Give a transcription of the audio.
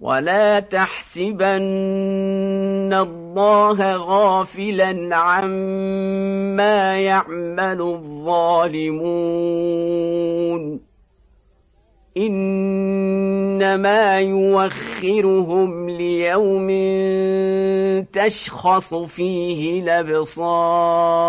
ولا تحسبن الله غافلا عما يعمل الظالمون إنما يوخرهم ليوم تشخص فيه الأبصار